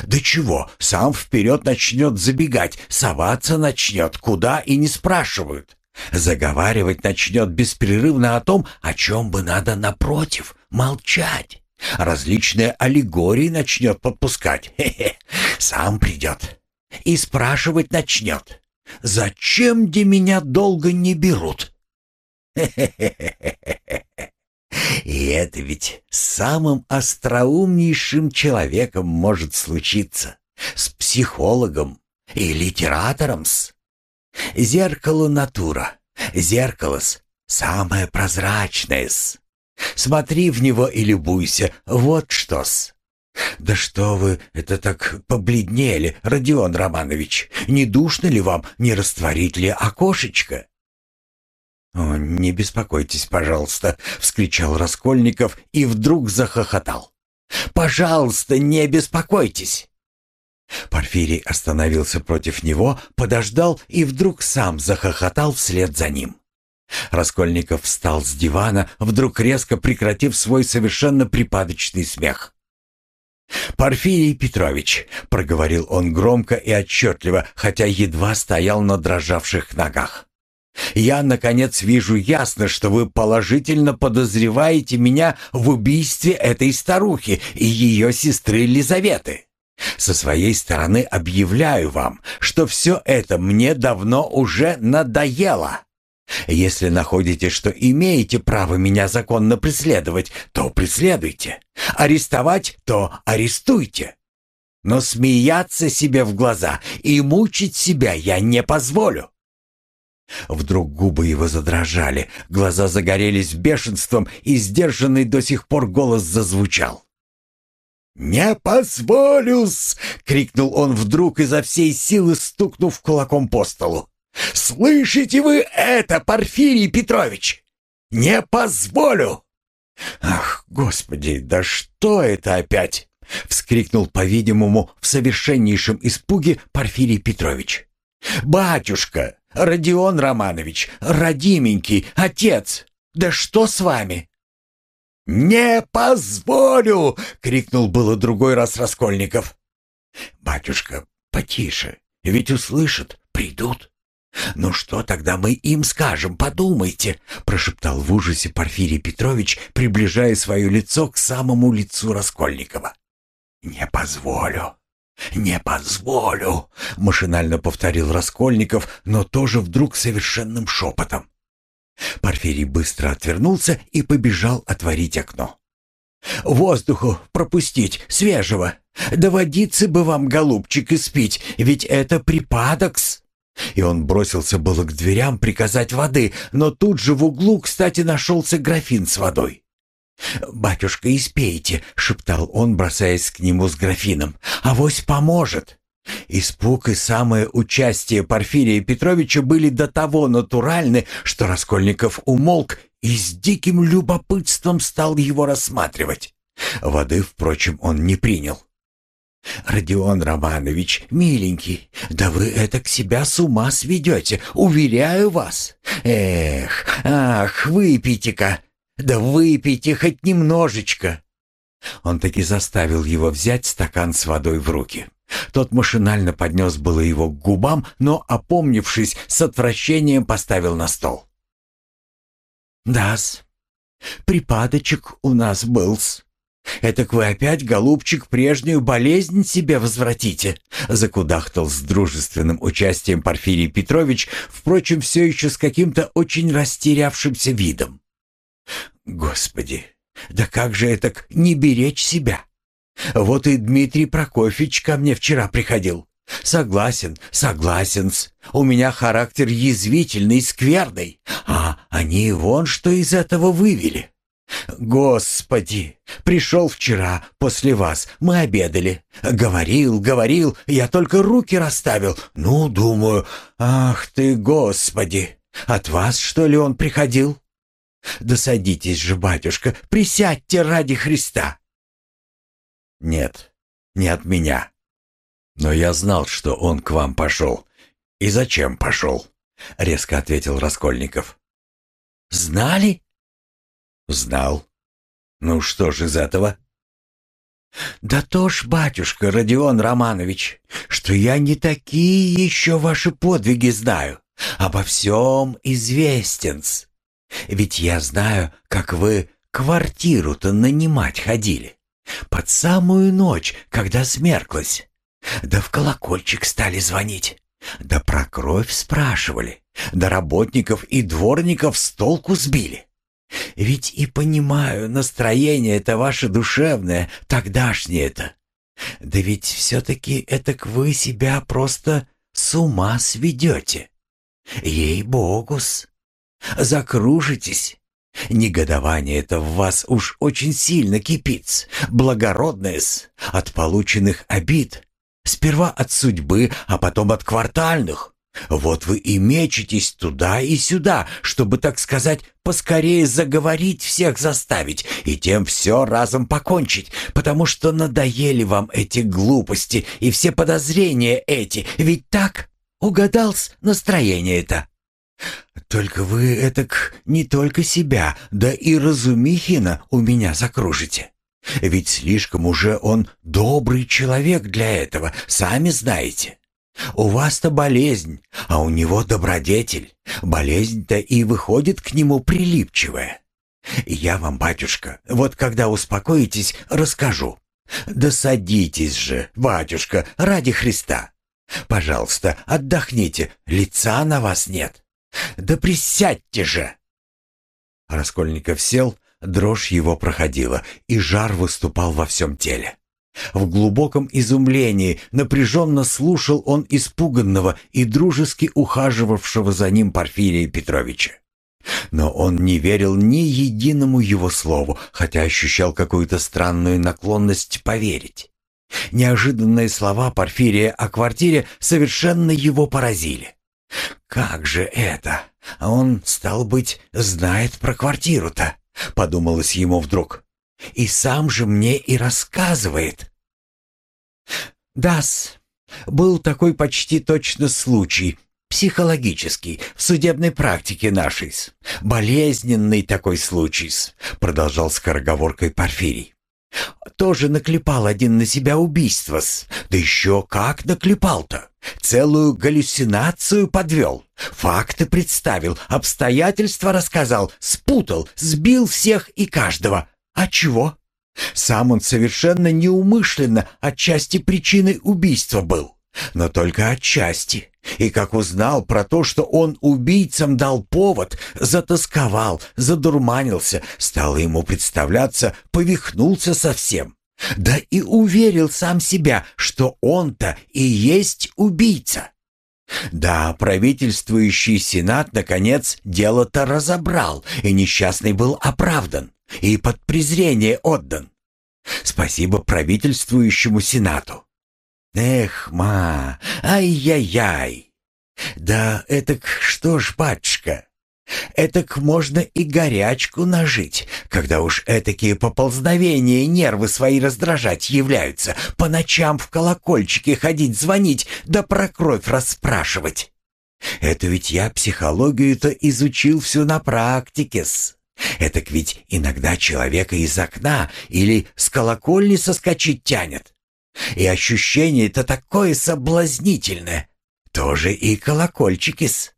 Да чего, сам вперед начнет забегать, соваться начнет, куда и не спрашивают. Заговаривать начнет беспрерывно о том, о чем бы надо напротив, молчать. Различные аллегории начнет подпускать. Хе-хе, сам придет. И спрашивать начнет. Зачем де меня долго не берут? Хе-хе-хе-хе-хе. И это ведь самым остроумнейшим человеком может случиться. С психологом и литератором-с. Зеркало натура. Зеркало-с самое прозрачное-с. Смотри в него и любуйся, вот что-с. «Да что вы это так побледнели, Родион Романович? Не душно ли вам, не растворить ли окошечко?» «О, не беспокойтесь, пожалуйста», — вскричал Раскольников и вдруг захохотал. «Пожалуйста, не беспокойтесь!» Порфирий остановился против него, подождал и вдруг сам захохотал вслед за ним. Раскольников встал с дивана, вдруг резко прекратив свой совершенно припадочный смех. «Порфирий Петрович», — проговорил он громко и отчетливо, хотя едва стоял на дрожавших ногах. Я, наконец, вижу ясно, что вы положительно подозреваете меня в убийстве этой старухи и ее сестры Лизаветы. Со своей стороны объявляю вам, что все это мне давно уже надоело. Если находите, что имеете право меня законно преследовать, то преследуйте. Арестовать, то арестуйте. Но смеяться себе в глаза и мучить себя я не позволю. Вдруг губы его задрожали, глаза загорелись бешенством, и сдержанный до сих пор голос зазвучал. «Не позволю-с!» — крикнул он вдруг изо всей силы, стукнув кулаком по столу. «Слышите вы это, Порфирий Петрович? Не позволю!» «Ах, Господи, да что это опять?» — вскрикнул, по-видимому, в совершеннейшем испуге Порфирий Петрович. «Батюшка, Родион Романович, родименький, отец, да что с вами?» «Не позволю!» — крикнул было другой раз Раскольников. «Батюшка, потише, ведь услышат, придут». «Ну что тогда мы им скажем, подумайте», — прошептал в ужасе Порфирий Петрович, приближая свое лицо к самому лицу Раскольникова. «Не позволю. «Не позволю!» — машинально повторил Раскольников, но тоже вдруг совершенным шепотом. Порфирий быстро отвернулся и побежал отворить окно. «Воздуху пропустить, свежего! Да водицы бы вам, голубчик, испить, ведь это припадокс!» И он бросился было к дверям приказать воды, но тут же в углу, кстати, нашелся графин с водой. «Батюшка, испейте», — шептал он, бросаясь к нему с графином. «Авось поможет». Испуг и самое участие Порфирия Петровича были до того натуральны, что Раскольников умолк и с диким любопытством стал его рассматривать. Воды, впрочем, он не принял. «Родион Романович, миленький, да вы это к себя с ума сведете, уверяю вас. Эх, ах, выпейте-ка!» Да выпейте хоть немножечко. Он таки заставил его взять стакан с водой в руки. Тот машинально поднес было его к губам, но, опомнившись, с отвращением поставил на стол. «Да-с, припадочек у нас был-с. «Этак вы опять, голубчик, прежнюю болезнь себе возвратите?» Закудахтал с дружественным участием Порфирий Петрович, впрочем, все еще с каким-то очень растерявшимся видом. «Господи, да как же этак не беречь себя? Вот и Дмитрий Прокофьевич ко мне вчера приходил. Согласен, согласен -с. У меня характер язвительный, скверный, а они вон что из этого вывели. «Господи! Пришел вчера, после вас, мы обедали. Говорил, говорил, я только руки расставил. Ну, думаю, ах ты, Господи! От вас, что ли, он приходил? Да садитесь же, батюшка, присядьте ради Христа!» «Нет, не от меня. Но я знал, что он к вам пошел. И зачем пошел?» — резко ответил Раскольников. «Знали?» Знал. Ну что ж из этого? Да то ж, батюшка Родион Романович, что я не такие еще ваши подвиги знаю, обо всем известен-с. Ведь я знаю, как вы квартиру-то нанимать ходили. Под самую ночь, когда смерклась. Да в колокольчик стали звонить. Да про кровь спрашивали. Да работников и дворников с толку сбили. Ведь и понимаю, настроение это ваше душевное, тогдашнее-то. Да ведь все-таки это к вы себя просто с ума сведете. Ей-богус. Закружитесь. Негодование это в вас уж очень сильно кипит, благородное-с, от полученных обид. Сперва от судьбы, а потом от квартальных. Вот вы и мечетесь туда и сюда, чтобы, так сказать, поскорее заговорить всех заставить и тем все разом покончить, потому что надоели вам эти глупости и все подозрения эти, ведь так? Угадал-с настроение-то? Только вы этак не только себя, да и Разумихина у меня закружите. Ведь слишком уже он добрый человек для этого, сами знаете. У вас-то болезнь, а у него добродетель. Болезнь-то и выходит к нему прилипчивая. Я вам, батюшка, вот когда успокоитесь, расскажу. Да садитесь же, батюшка, ради Христа. Пожалуйста, отдохните, лица на вас нет. Да присядьте же. Раскольников сел, дрожь его проходила, и жар выступал во всем теле. В глубоком изумлении напряженно слушал он испуганного и дружески ухаживавшего за ним Порфирия Петровича. Но он не верил ни единому его слову, хотя ощущал какую-то странную наклонность поверить. Неожиданные слова Порфирия о квартире совершенно его поразили. «Как же это? А он, стал быть, знает про квартиру-то», — подумалось ему вдруг. И сам же мне и рассказывает. Дас, был такой почти точно случай, психологический, в судебной практике нашей. Болезненный такой случай, продолжал скороговоркой Порфирий. Тоже наклепал один на себя убийство -с. Да еще как наклепал-то. Целую галлюцинацию подвел. Факты представил, обстоятельства рассказал, спутал, сбил всех и каждого. А чего? Сам он совершенно неумышленно отчасти причиной убийства был. Но только отчасти. И как узнал про то, что он убийцам дал повод, затасковал, задурманился, стало ему представляться, повихнулся совсем. Да и уверил сам себя, что он-то и есть убийца. Да, правительствующий сенат, наконец, дело-то разобрал, и несчастный был оправдан и под презрение отдан. Спасибо правительствующему Сенату. Эх, ма, ай-яй-яй. Да этак что ж, батюшка, этак можно и горячку нажить, когда уж этакие поползновения нервы свои раздражать являются, по ночам в колокольчике ходить звонить, да про кровь расспрашивать. Это ведь я психологию-то изучил всю на практике-с. Этак ведь иногда человека из окна или с колокольни соскочить тянет. И ощущение-то такое соблазнительное. Тоже и колокольчики-с.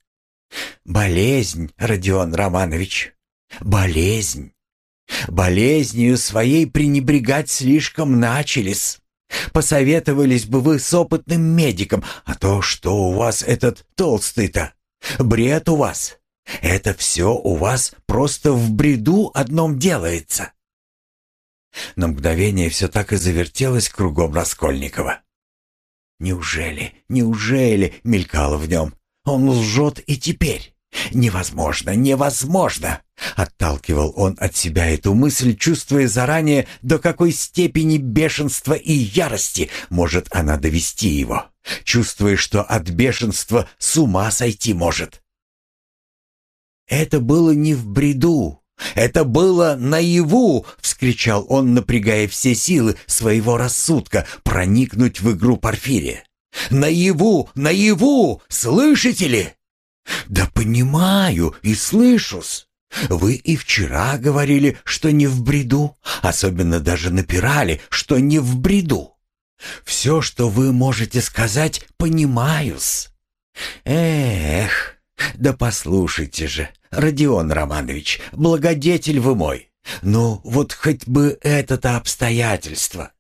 Болезнь, Родион Романович, болезнь. Болезнью своей пренебрегать слишком начались. Посоветовались бы вы с опытным медиком, а то что у вас этот толстый-то? Бред у вас. Это все у вас просто в бреду одном делается. На мгновение все так и завертелось кругом Раскольникова. «Неужели, неужели?» — мелькало в нем. «Он лжет и теперь. Невозможно, невозможно!» Отталкивал он от себя эту мысль, чувствуя заранее, до какой степени бешенства и ярости может она довести его, чувствуя, что от бешенства с ума сойти может. Это было не в бреду, это было наяву, вскричал он, напрягая все силы своего рассудка проникнуть в игру Порфирия. Наяву, наяву, слышите ли? Да понимаю и слышусь. Вы и вчера говорили, что не в бреду, особенно даже напирали, что не в бреду. Все, что вы можете сказать, понимаю-с. Эх, да послушайте же, Родион Романович, благодетель вы мой. Ну, вот хоть бы это-то обстоятельство.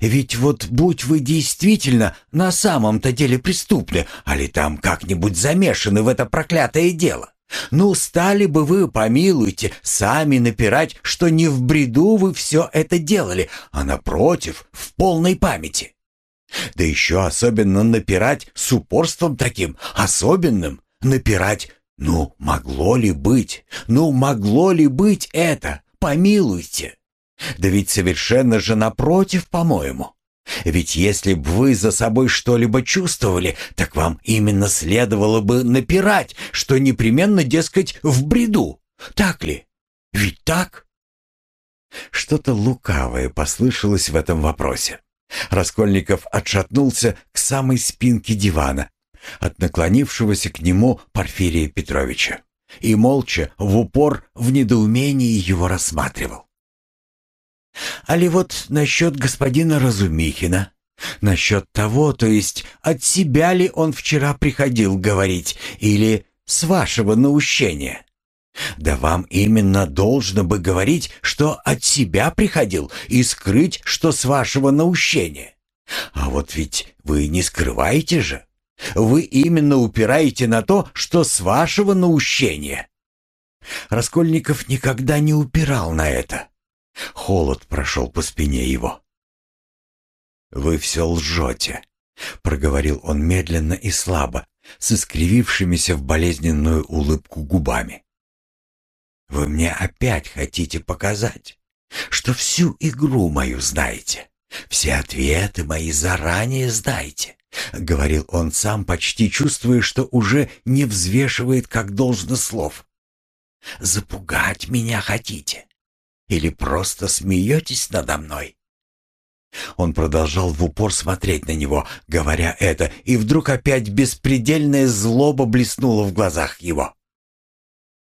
Ведь вот будь вы действительно на самом-то деле преступны, а ли там как-нибудь замешаны в это проклятое дело, ну, стали бы вы, помилуйте, сами напирать, что не в бреду вы все это делали, а напротив, в полной памяти. Да еще особенно напирать с упорством таким, особенным, напирать ну, могло ли быть? Ну, могло ли быть это? Помилуйте. Да ведь совершенно же напротив, по-моему. Ведь если бы вы за собой что-либо чувствовали, так вам именно следовало бы напирать, что непременно, дескать, в бреду. Так ли? Ведь так? Что-то лукавое послышалось в этом вопросе. Раскольников отшатнулся к самой спинке дивана от наклонившегося к нему Порфирия Петровича и молча, в упор, в недоумении его рассматривал. «Али вот насчет господина Разумихина, насчет того, то есть от себя ли он вчера приходил говорить, или с вашего наущения?» Да вам именно должно бы говорить, что от себя приходил, и скрыть, что с вашего наущения. А вот ведь вы не скрываете же. Вы именно упираете на то, что с вашего наущения. Раскольников никогда не упирал на это. Холод прошел по спине его. «Вы все лжете», — проговорил он медленно и слабо, с искривившимися в болезненную улыбку губами. «Вы мне опять хотите показать, что всю игру мою знаете, все ответы мои заранее знаете. — говорил он сам, почти чувствуя, что уже не взвешивает как должно слов. «Запугать меня хотите? Или просто смеетесь надо мной?» Он продолжал в упор смотреть на него, говоря это, и вдруг опять беспредельная злоба блеснула в глазах его.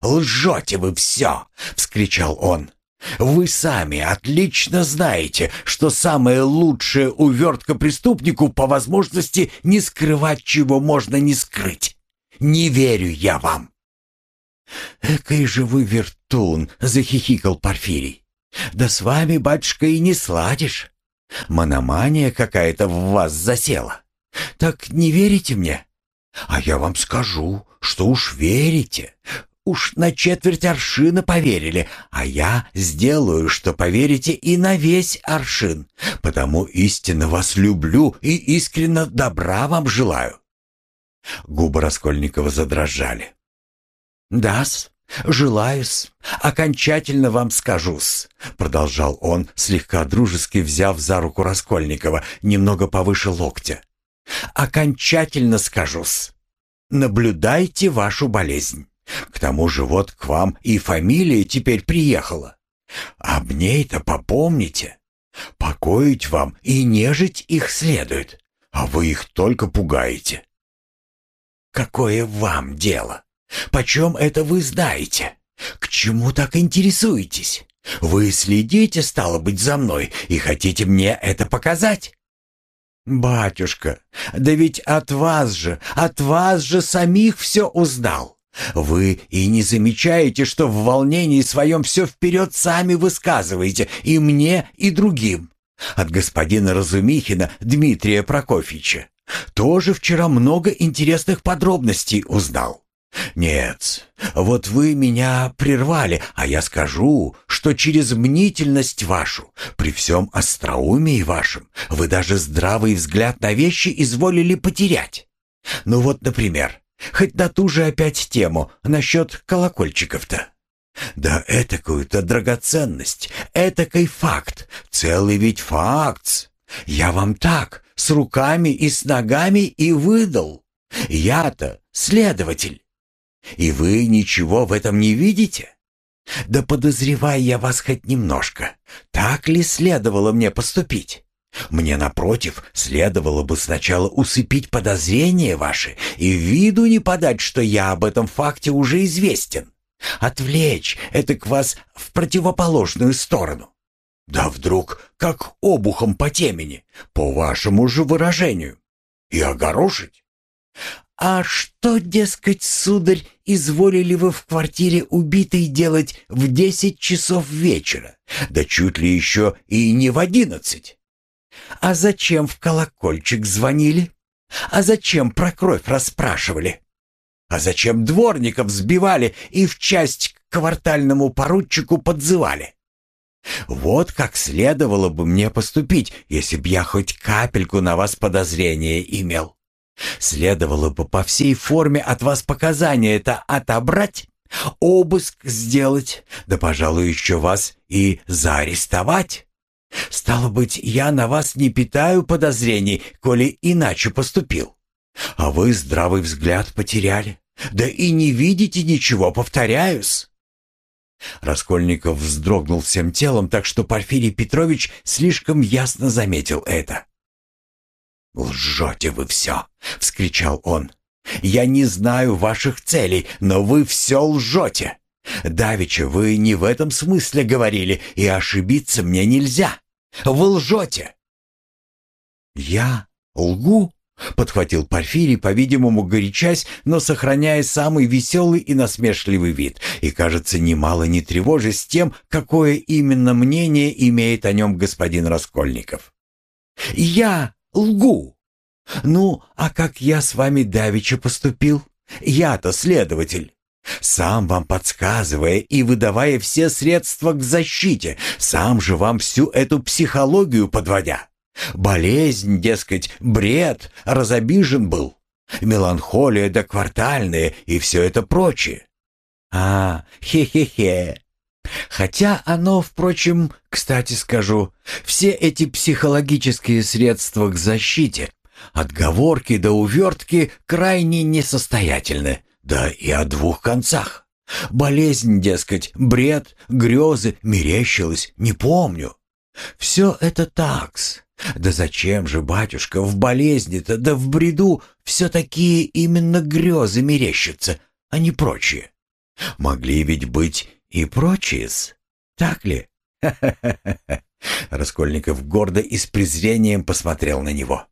«Лжете вы все!» — вскричал он. Вы сами отлично знаете, что самая лучшая увертка преступнику по возможности не скрывать, чего можно не скрыть. Не верю я вам. «Экой же вы вертун!» — захихикал Порфирий. «Да с вами, батюшка, и не сладишь. Мономания какая-то в вас засела. Так не верите мне? А я вам скажу, что уж верите. Уж на четверть аршина поверили, а я сделаю, что поверите и на весь аршин, потому истинно вас люблю и искренно добра вам желаю». Губы Раскольникова задрожали. «Да-с, желаю-с, окончательно вам скажу-с», продолжал он, слегка дружески взяв за руку Раскольникова, немного повыше локтя. «Окончательно скажу-с. Наблюдайте вашу болезнь. К тому же вот к вам и фамилия теперь приехала. Об ней-то попомните. Покоить вам и нежить их следует, а вы их только пугаете. Какое вам дело? Почем это вы знаете? К чему так интересуетесь? Вы следите, стало быть, за мной и хотите мне это показать? Батюшка, да ведь от вас же, от вас же самих все узнал. Вы и не замечаете, что в волнении своем все вперед сами высказываете, и мне, и другим. От господина Разумихина Дмитрия Прокофьевича тоже вчера много интересных подробностей узнал. «Нет, вот вы меня прервали, а я скажу, что через мнительность вашу, при всем остроумии вашем, вы даже здравый взгляд на вещи изволили потерять. Ну вот, например, хоть на ту же опять тему насчет колокольчиков-то. Да этакую-то драгоценность, этакой факт, целый ведь факт. Я вам так, с руками и с ногами и выдал. Я-то следователь. И вы ничего в этом не видите? Да подозревая я вас хоть немножко, так ли следовало мне поступить? Мне, напротив, следовало бы сначала усыпить подозрения ваши и виду не подать, что я об этом факте уже известен. Отвлечь это к вас в противоположную сторону. Да вдруг, как обухом по темени, по вашему же выражению, и огорошить. «А что, дескать, сударь, изволили вы в квартире убитой делать в десять часов вечера? Да чуть ли еще и не в одиннадцать. А зачем в колокольчик звонили? А зачем про кровь расспрашивали? А зачем дворников сбивали и в часть к квартальному поручику подзывали? Вот как следовало бы мне поступить, если б я хоть капельку на вас подозрения имел. Следовало бы по всей форме от вас показания это отобрать, обыск сделать, да, пожалуй, еще вас и заарестовать. Стало быть, я на вас не питаю подозрений, коли иначе поступил. А вы здравый взгляд потеряли, да и не видите ничего, повторяюсь. Раскольников вздрогнул всем телом, так что Порфирий Петрович слишком ясно заметил это. «Лжете вы все!» — вскричал он. «Я не знаю ваших целей, но вы все лжете. Давича вы не в этом смысле говорили, и ошибиться мне нельзя. Вы лжете!» «Я лгу?» — подхватил Порфирий, по-видимому, горячась, но сохраняя самый веселый и насмешливый вид, и, кажется, немало не тревожась тем, какое именно мнение имеет о нем господин Раскольников. «Я лгу. Ну, а как я с вами давеча поступил? Я-то следователь. Сам вам подсказывая и выдавая все средства к защите, сам же вам всю эту психологию подводя. Болезнь, дескать, бред, разобижен был. Меланхолия да квартальная и все это прочее. А, хе-хе-хе. Хотя оно, впрочем, кстати скажу, все эти психологические средства к защите, отговорки до увертки крайне несостоятельны, да и о двух концах. Болезнь, дескать, бред, грезы, мерещилось, не помню. Все это такс. Да зачем же, батюшка, в болезни-то, да в бреду все такие именно грезы мерещатся, а не прочие? Могли ведь быть и прочие-с. Так ли? Раскольников гордо и с презрением посмотрел на него.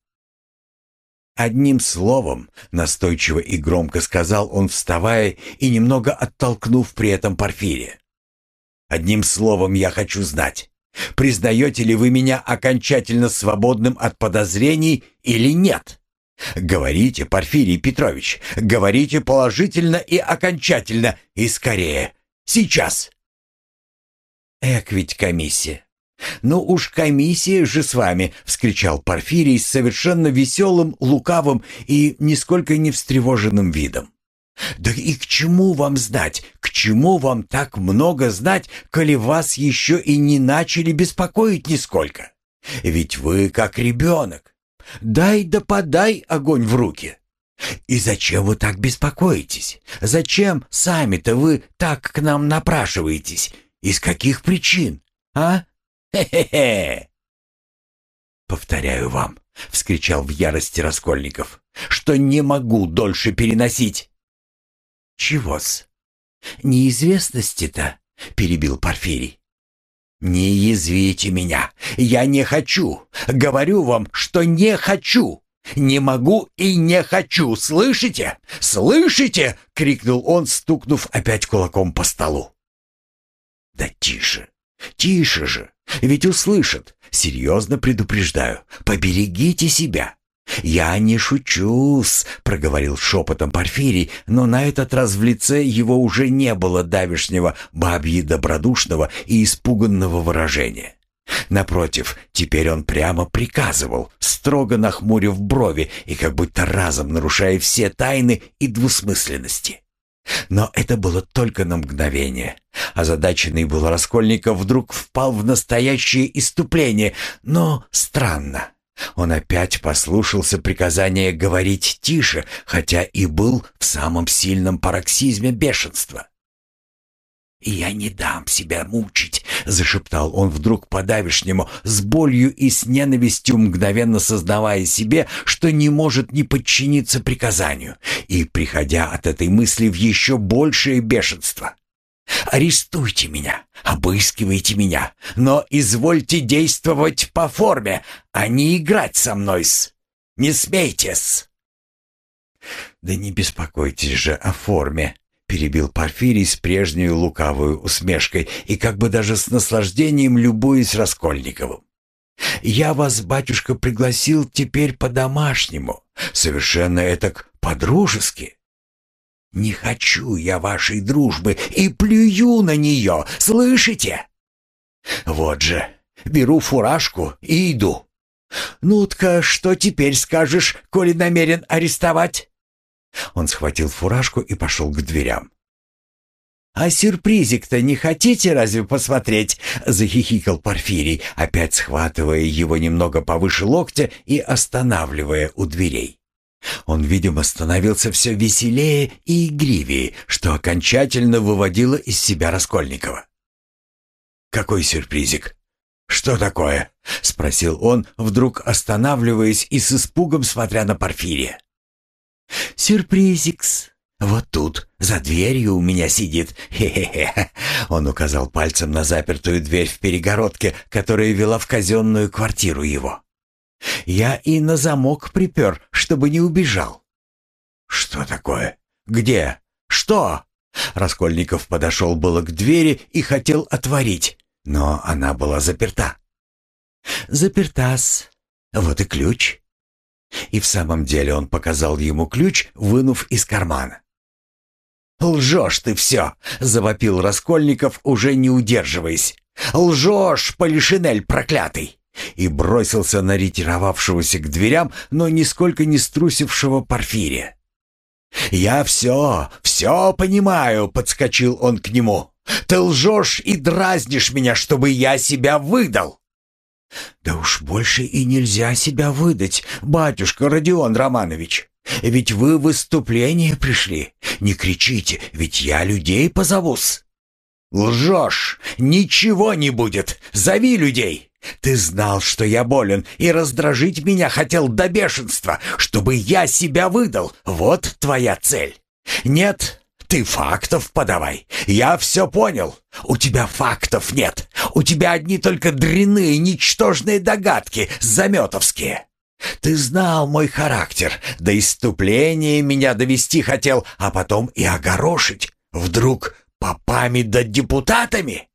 Одним словом, настойчиво и громко сказал он, вставая и немного оттолкнув при этом Порфирия. Одним словом я хочу знать, признаете ли вы меня окончательно свободным от подозрений или нет? Говорите, Порфирий Петрович, говорите положительно и окончательно, и скорее. Сейчас!» «Эк ведь комиссия!» «Ну уж комиссия же с вами!» — вскричал Порфирий с совершенно веселым, лукавым и нисколько не встревоженным видом. «Да и к чему вам знать? К чему вам так много знать, коли вас еще и не начали беспокоить нисколько? Ведь вы как ребенок. Дай да подай огонь в руки. «И зачем вы так беспокоитесь? Зачем сами-то вы так к нам напрашиваетесь? Из каких причин? А? Хе-хе-хе!» «Повторяю вам», — вскричал в ярости Раскольников, «что не могу дольше переносить». «Чего-с? неизвестности-то?» — перебил Порфирий. «Не язвите меня! Я не хочу! Говорю вам, что не хочу! Не могу и не хочу! Слышите? Слышите?» — крикнул он, стукнув опять кулаком по столу. «Да тише! Тише же! Ведь услышат! Серьезно предупреждаю! Поберегите себя! «Я не шучу-с», — проговорил шепотом Порфирий, но на этот раз в лице его уже не было давешнего бабьи добродушного и испуганного выражения. Напротив, теперь он прямо приказывал, строго нахмурив брови и как будто разом нарушая все тайны и двусмысленности. Но это было только на мгновение. Озадаченный был Раскольников вдруг впал в настоящее иступление, но странно. Он опять послушался приказания говорить тише, хотя и был в самом сильном пароксизме бешенства. «И я не дам себя мучить», — зашептал он вдруг по-давешнему, с болью и с ненавистью, мгновенно сознавая себе, что не может не подчиниться приказанию, и приходя от этой мысли в еще большее бешенство. Арестуйте меня, обыскивайте меня, но извольте действовать по форме, а не играть со мной-с. Не смейтесь!» «Да не беспокойтесь же о форме», — перебил Порфирий с прежней лукавой усмешкой и как бы даже с наслаждением любуясь Раскольниковым. «Я вас, батюшка, пригласил теперь по-домашнему, совершенно этак по-дружески. Не хочу я вашей дружбы и плюю на нее, слышите? Вот же, беру фуражку и иду. Ну-тка, что теперь скажешь, коли намерен арестовать? Он схватил фуражку и пошел к дверям. «А сюрпризик-то не хотите разве посмотреть?» — захихикал Порфирий, опять схватывая его немного повыше локтя и останавливая у дверей. Он, видимо, становился все веселее и игривее, что окончательно выводило из себя Раскольникова. «Какой сюрпризик? Что такое?» — спросил он, вдруг останавливаясь и с испугом смотря на Порфирия. «Сюрпризикс. Вот тут, за дверью у меня сидит. Хе-хе-хе». Он указал пальцем на запертую дверь в перегородке, которая вела в казенную квартиру его. Я и на замок припер, чтобы не убежал. Что такое? Где? Что? Раскольников подошел было к двери и хотел отворить, но она была заперта. Запертас. Вот и ключ. И в самом деле он показал ему ключ, вынув из кармана. «Лжешь ты все!» — завопил Раскольников, уже не удерживаясь. «Лжешь, Полишинель проклятый! и бросился на ретировавшегося к дверям, но нисколько не струсившего Порфирия. «Я все, все понимаю», — подскочил он к нему. «Ты лжешь и дразнишь меня, чтобы я себя выдал». «Да уж больше и нельзя себя выдать, батюшка Родион Романович. Ведь вы в выступление пришли. Не кричите, ведь я людей позовусь». «Лжешь! Ничего не будет! Зови людей! Ты знал, что я болен, и раздражить меня хотел до бешенства, чтобы я себя выдал. Вот твоя цель. Нет, ты фактов подавай. Я все понял. У тебя фактов нет. У тебя одни только дряные, ничтожные догадки, заметовские. Ты знал мой характер, до иступления меня довести хотел, а потом и огорошить. Вдруг попами да депутатами?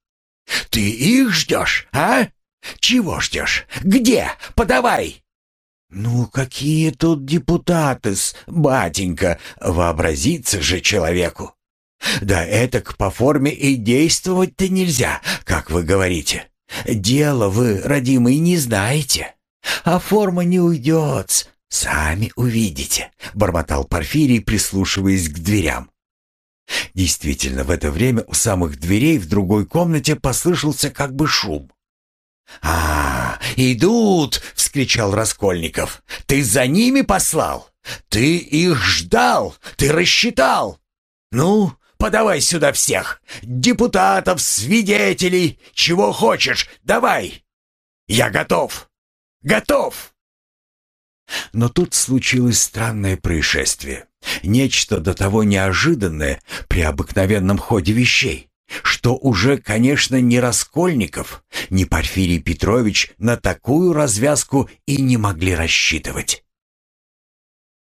Ты их ждешь, а? Чего ждешь? Где? Подавай!» «Ну, какие тут депутаты-с, батенька, вообразиться же человеку! Да этак по форме и действовать-то нельзя, как вы говорите. Дело вы, родимый, не знаете, а форма не уйдет, сами увидите», — бормотал Порфирий, прислушиваясь к дверям. Действительно, в это время у самых дверей в другой комнате послышался как бы шум. «А, идут!» — вскричал Раскольников. «Ты за ними послал? Ты их ждал? Ты рассчитал? Ну, подавай сюда всех! Депутатов, свидетелей, чего хочешь, давай! Я готов! Готов!» Но тут случилось странное происшествие. Нечто до того неожиданное при обыкновенном ходе вещей, что уже, конечно, ни Раскольников, ни Порфирий Петрович на такую развязку и не могли рассчитывать.